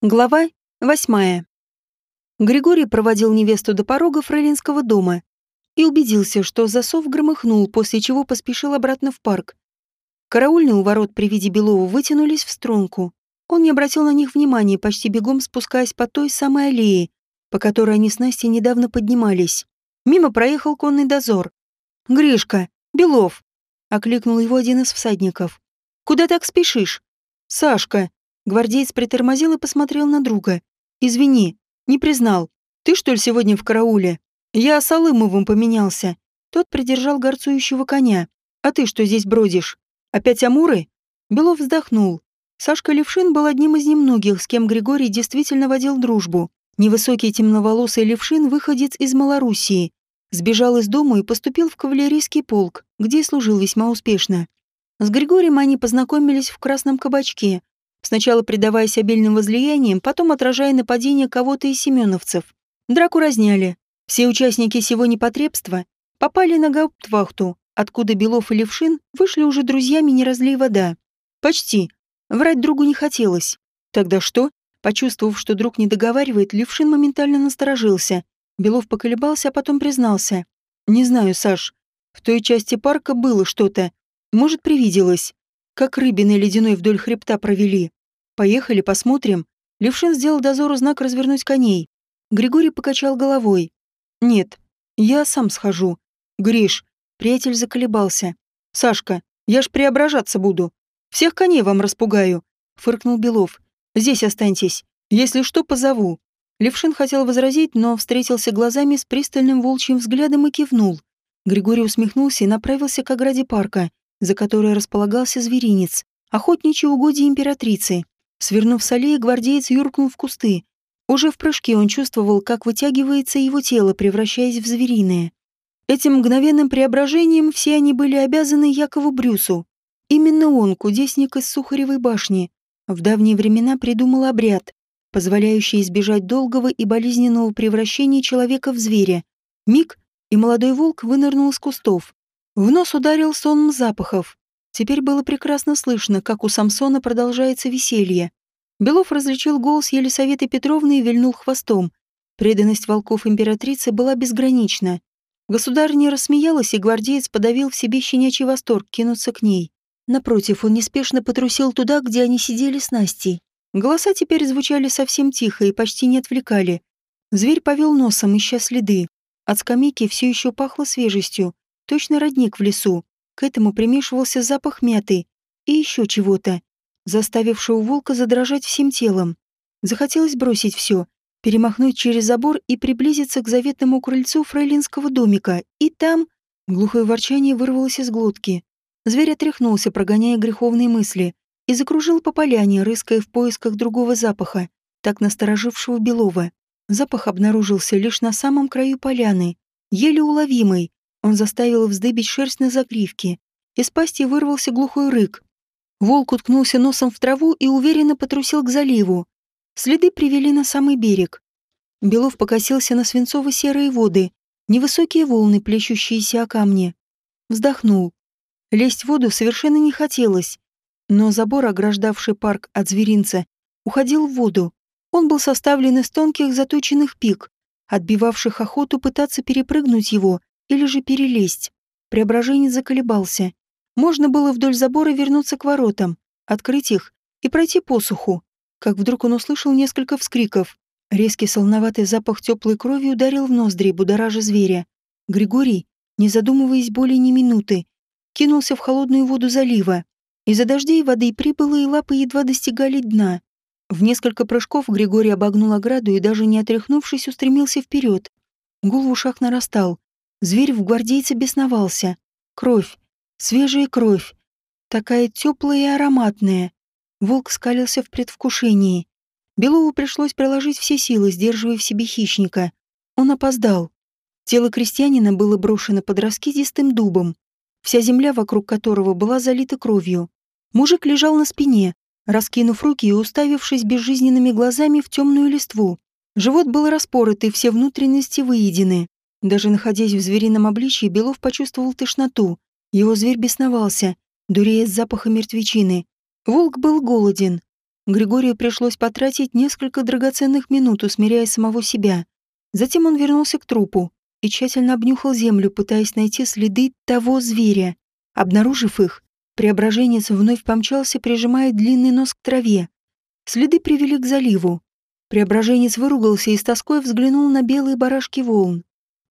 Глава восьмая. Григорий проводил невесту до порога фрейлинского дома и убедился, что засов громыхнул, после чего поспешил обратно в парк. Караульные у ворот при виде Белова вытянулись в струнку. Он не обратил на них внимания, почти бегом спускаясь по той самой аллее, по которой они с Настей недавно поднимались. Мимо проехал конный дозор. «Гришка! Белов!» — окликнул его один из всадников. «Куда так спешишь?» «Сашка!» Гвардеец притормозил и посмотрел на друга. «Извини, не признал. Ты, что ли, сегодня в карауле? Я с Алымовым поменялся». Тот придержал горцующего коня. «А ты что здесь бродишь? Опять амуры?» Белов вздохнул. Сашка Левшин был одним из немногих, с кем Григорий действительно водил дружбу. Невысокий темноволосый Левшин, выходец из Малоруссии, сбежал из дома и поступил в кавалерийский полк, где служил весьма успешно. С Григорием они познакомились в Красном кабачке, Сначала предаваясь обильным возлияниям, потом отражая нападение кого-то из семеновцев. Драку разняли. Все участники сего непотребства попали на гауптвахту, откуда Белов и Левшин вышли уже друзьями не разлей вода. Почти. Врать другу не хотелось. Тогда что? Почувствовав, что друг не договаривает, Левшин моментально насторожился. Белов поколебался, а потом признался. «Не знаю, Саш. В той части парка было что-то. Может, привиделось. Как рыбины ледяной вдоль хребта провели. Поехали, посмотрим. Левшин сделал дозору знак развернуть коней. Григорий покачал головой. Нет, я сам схожу. Гриш, приятель заколебался. Сашка, я ж преображаться буду. Всех коней вам распугаю. Фыркнул Белов. Здесь останьтесь. Если что, позову. Левшин хотел возразить, но встретился глазами с пристальным волчьим взглядом и кивнул. Григорий усмехнулся и направился к ограде парка, за которой располагался зверинец, охотничьи угодья императрицы. Свернув с аллеи, гвардеец юркнул в кусты. Уже в прыжке он чувствовал, как вытягивается его тело, превращаясь в звериное. Этим мгновенным преображением все они были обязаны Якову Брюсу. Именно он, кудесник из Сухаревой башни, в давние времена придумал обряд, позволяющий избежать долгого и болезненного превращения человека в зверя. Миг, и молодой волк вынырнул из кустов. В нос ударил сонм запахов, Теперь было прекрасно слышно, как у Самсона продолжается веселье. Белов различил голос Елисаветы Петровны и вильнул хвостом. Преданность волков императрицы была безгранична. Государыня рассмеялась, и гвардеец подавил в себе щенячий восторг кинуться к ней. Напротив, он неспешно потрусил туда, где они сидели с Настей. Голоса теперь звучали совсем тихо и почти не отвлекали. Зверь повел носом, ища следы. От скамейки все еще пахло свежестью, точно родник в лесу. К этому примешивался запах мяты и еще чего-то, заставившего волка задрожать всем телом. Захотелось бросить все, перемахнуть через забор и приблизиться к заветному крыльцу фрейлинского домика, и там... Глухое ворчание вырвалось из глотки. Зверь отряхнулся, прогоняя греховные мысли, и закружил по поляне, рыская в поисках другого запаха, так насторожившего Белова. Запах обнаружился лишь на самом краю поляны, еле уловимый, он заставил вздыбить шерсть на загривке. Из пасти вырвался глухой рык. Волк уткнулся носом в траву и уверенно потрусил к заливу. Следы привели на самый берег. Белов покосился на свинцово-серые воды, невысокие волны, плещущиеся о камни. Вздохнул. Лезть в воду совершенно не хотелось, но забор, ограждавший парк от зверинца, уходил в воду. Он был составлен из тонких заточенных пик, отбивавших охоту пытаться перепрыгнуть его или же перелезть. Преображение заколебался. Можно было вдоль забора вернуться к воротам, открыть их и пройти посуху. Как вдруг он услышал несколько вскриков. Резкий солоноватый запах теплой крови ударил в ноздри, будоража зверя. Григорий, не задумываясь более ни минуты, кинулся в холодную воду залива. Из-за дождей воды прибыло, и лапы едва достигали дна. В несколько прыжков Григорий обогнул ограду и, даже не отряхнувшись, устремился вперед. Гул в ушах нарастал. Зверь в гвардейце бесновался. Кровь. Свежая кровь. Такая теплая и ароматная. Волк скалился в предвкушении. Белову пришлось приложить все силы, сдерживая в себе хищника. Он опоздал. Тело крестьянина было брошено под раскидистым дубом, вся земля вокруг которого была залита кровью. Мужик лежал на спине, раскинув руки и уставившись безжизненными глазами в темную листву. Живот был распорот и все внутренности выедены. Даже находясь в зверином обличье, Белов почувствовал тошноту. Его зверь бесновался, дурея с запаха мертвечины. Волк был голоден. Григорию пришлось потратить несколько драгоценных минут, усмиряя самого себя. Затем он вернулся к трупу и тщательно обнюхал землю, пытаясь найти следы того зверя. Обнаружив их, преображенец вновь помчался, прижимая длинный нос к траве. Следы привели к заливу. Преображенец выругался и с тоской взглянул на белые барашки волн.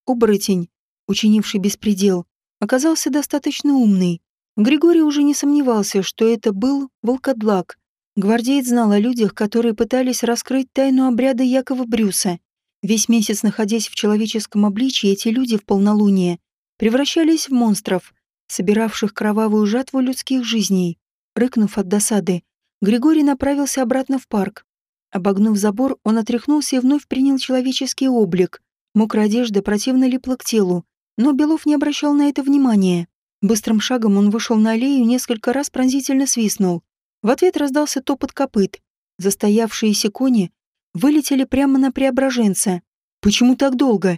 Оборотень, учинивший беспредел, оказался достаточно умный. Григорий уже не сомневался, что это был волкодлак. Гвардеец знал о людях, которые пытались раскрыть тайну обряда Якова Брюса. Весь месяц находясь в человеческом обличии, эти люди в полнолуние превращались в монстров, собиравших кровавую жатву людских жизней. Рыкнув от досады, Григорий направился обратно в парк. Обогнув забор, он отряхнулся и вновь принял человеческий облик. Мокрая одежда противно липла к телу, но Белов не обращал на это внимания. Быстрым шагом он вышел на аллею и несколько раз пронзительно свистнул. В ответ раздался топот копыт. Застоявшиеся кони вылетели прямо на преображенца. «Почему так долго?»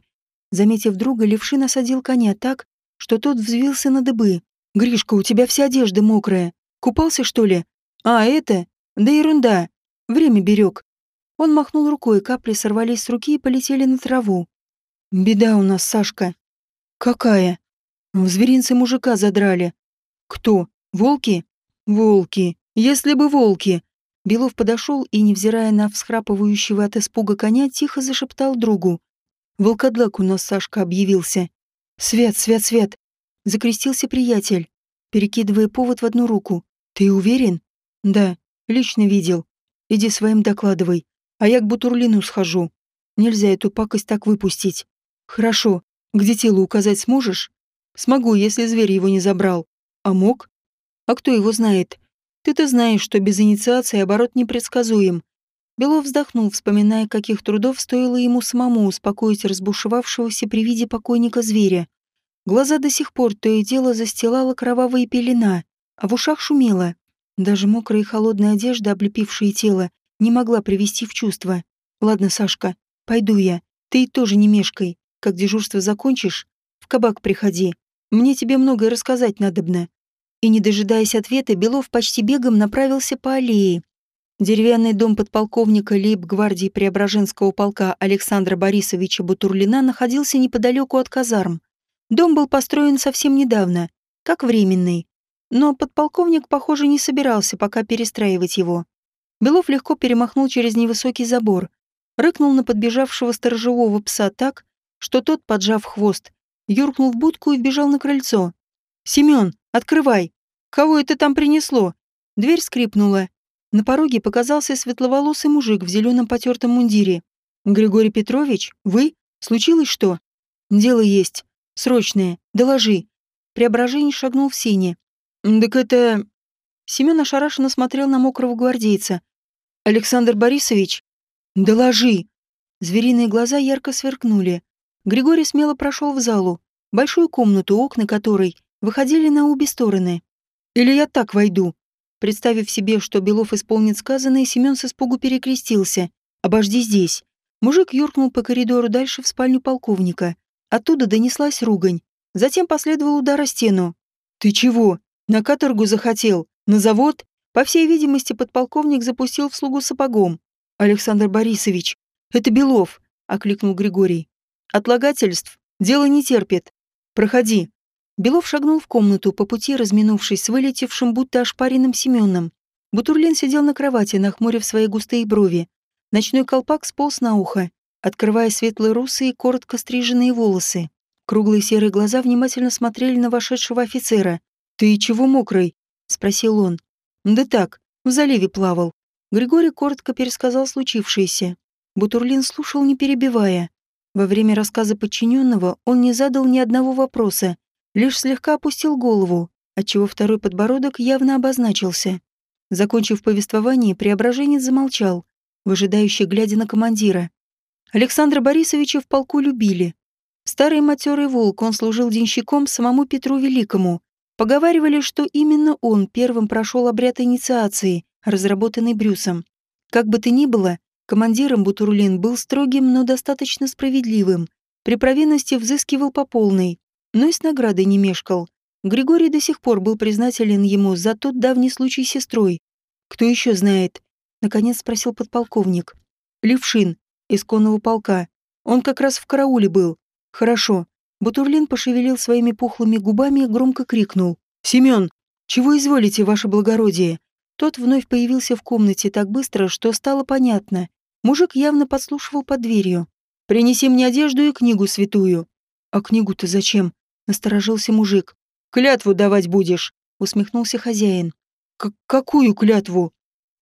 Заметив друга, Левшин осадил коня так, что тот взвился на дыбы. «Гришка, у тебя вся одежда мокрая. Купался, что ли?» «А, это? Да ерунда. Время берег. Он махнул рукой, капли сорвались с руки и полетели на траву. «Беда у нас, Сашка». «Какая?» «В зверинце мужика задрали». «Кто? Волки?» «Волки. Если бы волки». Белов подошел и, невзирая на всхрапывающего от испуга коня, тихо зашептал другу. «Волкодлак у нас, Сашка, объявился». «Свят, свят, свят!» Закрестился приятель, перекидывая повод в одну руку. «Ты уверен?» «Да, лично видел. Иди своим докладывай, а я к Бутурлину схожу. Нельзя эту пакость так выпустить. Хорошо, где тело указать сможешь? Смогу, если зверь его не забрал. А мог? А кто его знает? Ты-то знаешь, что без инициации оборот непредсказуем. Белов вздохнул, вспоминая, каких трудов стоило ему самому успокоить разбушевавшегося при виде покойника зверя. Глаза до сих пор то и дело застилала кровавая пелена, а в ушах шумело. Даже мокрая и холодная одежда, облепившая тело, не могла привести в чувство. «Ладно, Сашка, пойду я. Ты тоже не мешкай. Как дежурство закончишь, в кабак приходи. Мне тебе многое рассказать надобно». И, не дожидаясь ответа, Белов почти бегом направился по аллее. Деревянный дом подполковника лейб-гвардии Преображенского полка Александра Борисовича Бутурлина находился неподалеку от казарм. Дом был построен совсем недавно, как временный, но подполковник, похоже, не собирался пока перестраивать его. Белов легко перемахнул через невысокий забор, рыкнул на подбежавшего сторожевого пса так, что тот, поджав хвост, юркнул в будку и вбежал на крыльцо. «Семён, открывай! Кого это там принесло?» Дверь скрипнула. На пороге показался светловолосый мужик в зеленом потертом мундире. «Григорий Петрович, вы? Случилось что?» «Дело есть. Срочное. Доложи». Преображение шагнул в сене, «Так это...» Семен ошарашенно смотрел на мокрого гвардейца. «Александр Борисович?» «Доложи!» Звериные глаза ярко сверкнули. Григорий смело прошел в залу, большую комнату, окна которой выходили на обе стороны. «Или я так войду?» Представив себе, что Белов исполнит сказанное, Семен с испугу перекрестился. «Обожди здесь». Мужик юркнул по коридору дальше в спальню полковника. Оттуда донеслась ругань. Затем последовал удар о стену. «Ты чего?» На каторгу захотел? На завод? По всей видимости, подполковник запустил в слугу сапогом. Александр Борисович, это Белов, окликнул Григорий. Отлагательств дело не терпит. Проходи. Белов шагнул в комнату, по пути разминувшись с вылетевшим будто ошпаренным Семеном. Бутурлин сидел на кровати, нахмурив свои густые брови. Ночной колпак сполз на ухо, открывая светлые русые, коротко стриженные волосы. Круглые серые глаза внимательно смотрели на вошедшего офицера. «Ты чего мокрый?» — спросил он. «Да так, в заливе плавал». Григорий коротко пересказал случившееся. Бутурлин слушал, не перебивая. Во время рассказа подчиненного он не задал ни одного вопроса, лишь слегка опустил голову, отчего второй подбородок явно обозначился. Закончив повествование, преображенец замолчал, выжидающе глядя на командира. Александра Борисовича в полку любили. Старый матерый волк, он служил денщиком самому Петру Великому, Поговаривали, что именно он первым прошел обряд инициации, разработанный Брюсом. Как бы то ни было, командиром Бутурлин был строгим, но достаточно справедливым. При провинности взыскивал по полной, но и с наградой не мешкал. Григорий до сих пор был признателен ему за тот давний случай с сестрой. Кто еще знает, Наконец спросил подполковник. Левшин, из конного полка. Он как раз в карауле был. Хорошо. Бутурлин пошевелил своими пухлыми губами и громко крикнул. «Семен, чего изволите, ваше благородие?» Тот вновь появился в комнате так быстро, что стало понятно. Мужик явно подслушивал под дверью. «Принеси мне одежду и книгу святую». «А книгу-то зачем?» — насторожился мужик. «Клятву давать будешь», — усмехнулся хозяин. К «Какую клятву?»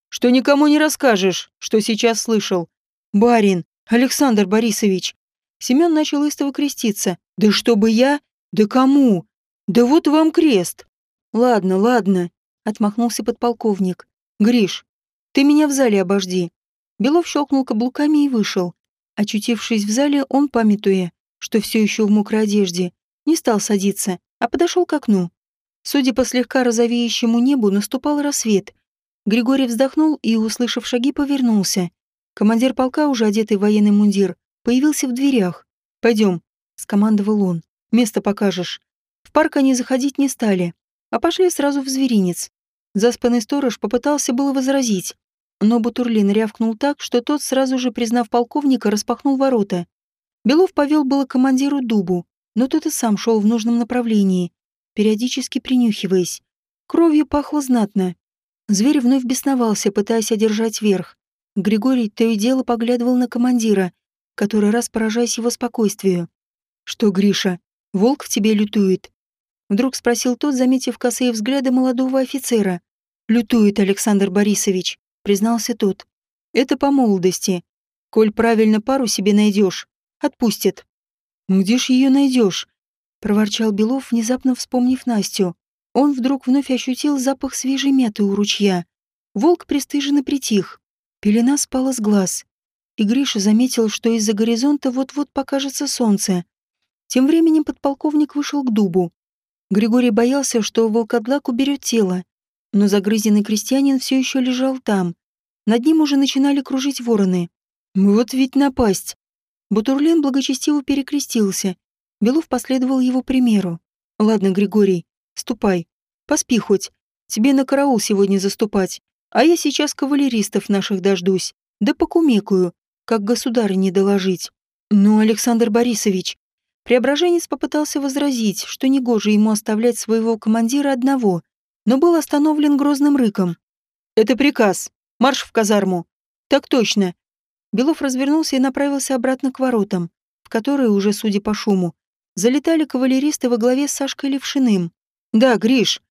«Что никому не расскажешь, что сейчас слышал». «Барин, Александр Борисович». Семен начал истово креститься. «Да чтобы я? Да кому? Да вот вам крест». «Ладно, ладно», — отмахнулся подполковник. «Гриш, ты меня в зале обожди». Белов щелкнул каблуками и вышел. Очутившись в зале, он, памятуя, что все еще в мокрой одежде, не стал садиться, а подошел к окну. Судя по слегка розовеющему небу, наступал рассвет. Григорий вздохнул и, услышав шаги, повернулся. Командир полка, уже одетый в военный мундир, появился в дверях. «Пойдем», — скомандовал он. «Место покажешь». В парк они заходить не стали, а пошли сразу в зверинец. Заспанный сторож попытался было возразить, но Бутурлин рявкнул так, что тот, сразу же признав полковника, распахнул ворота. Белов повел было командиру дубу, но тот и сам шел в нужном направлении, периодически принюхиваясь. Кровью пахло знатно. Зверь вновь бесновался, пытаясь одержать верх. Григорий то и дело поглядывал на командира, который раз поражаясь его спокойствию. «Что, Гриша, волк в тебе лютует?» Вдруг спросил тот, заметив косые взгляды молодого офицера. «Лютует, Александр Борисович», — признался тот. «Это по молодости. Коль правильно пару себе найдешь, отпустит». «Где ж ее найдешь?» — проворчал Белов, внезапно вспомнив Настю. Он вдруг вновь ощутил запах свежей мяты у ручья. Волк пристыженно притих. Пелена спала с глаз. И Гриша заметил, что из-за горизонта вот-вот покажется солнце. Тем временем подполковник вышел к дубу. Григорий боялся, что волкодлак уберет тело, но загрызенный крестьянин все еще лежал там. Над ним уже начинали кружить вороны. Вот ведь напасть. Бутурлин благочестиво перекрестился. Белов последовал его примеру. Ладно, Григорий, ступай. Поспи хоть. Тебе на караул сегодня заступать. А я сейчас кавалеристов наших дождусь. Да покумекаю, как государыне доложить. Ну, Александр Борисович, Преображенец попытался возразить, что негоже ему оставлять своего командира одного, но был остановлен грозным рыком. «Это приказ. Марш в казарму». «Так точно». Белов развернулся и направился обратно к воротам, в которые уже, судя по шуму, залетали кавалеристы во главе с Сашкой Левшиным. «Да, Гриш!»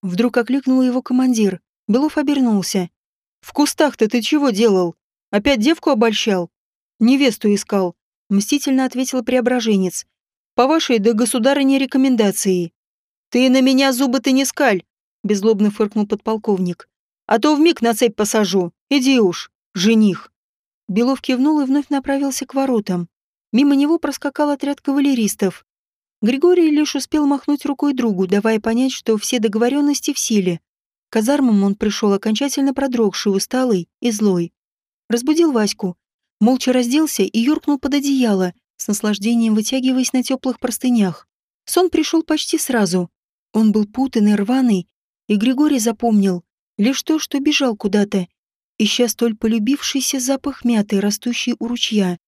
Вдруг окликнул его командир. Белов обернулся. «В кустах-то ты чего делал? Опять девку обольщал?» «Невесту искал», — мстительно ответил преображенец. По вашей до государыне рекомендации. Ты на меня зубы-то не скаль, беззлобно фыркнул подполковник. А то вмиг на цепь посажу. Иди уж, жених. Белов кивнул и вновь направился к воротам. Мимо него проскакал отряд кавалеристов. Григорий лишь успел махнуть рукой другу, давая понять, что все договоренности в силе. К казармам он пришел окончательно продрогший, усталый и злой. Разбудил Ваську. Молча разделся и юркнул под одеяло, с наслаждением вытягиваясь на теплых простынях. Сон пришел почти сразу. Он был путанный, рваный, и Григорий запомнил лишь то, что бежал куда-то, ища столь полюбившийся запах мяты, растущий у ручья.